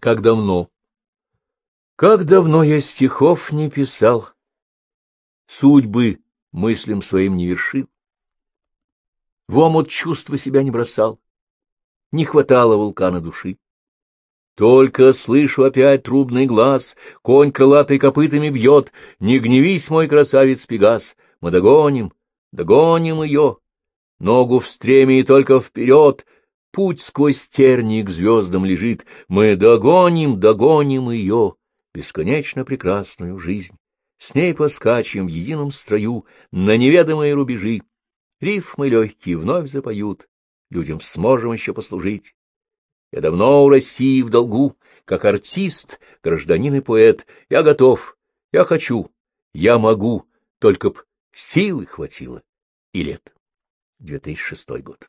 Как давно? Как давно я стихов не писал, Судьбы мыслям своим не вершил, В омут чувства себя не бросал, Не хватало вулкана души. Только слышу опять трубный глаз, Конь крылатый копытами бьет, Не гневись, мой красавец Пегас, Мы догоним, догоним ее. Ногу в стреме и только вперед, Путь сквозь тернии к звездам лежит, Мы догоним, догоним ее, Бесконечно прекрасную жизнь. С ней поскачем в едином строю На неведомые рубежи. Рифмы легкие вновь запоют, Людям сможем еще послужить. Я давно у России в долгу, Как артист, гражданин и поэт. Я готов, я хочу, я могу, Только б силы хватило и лет. 2006 год.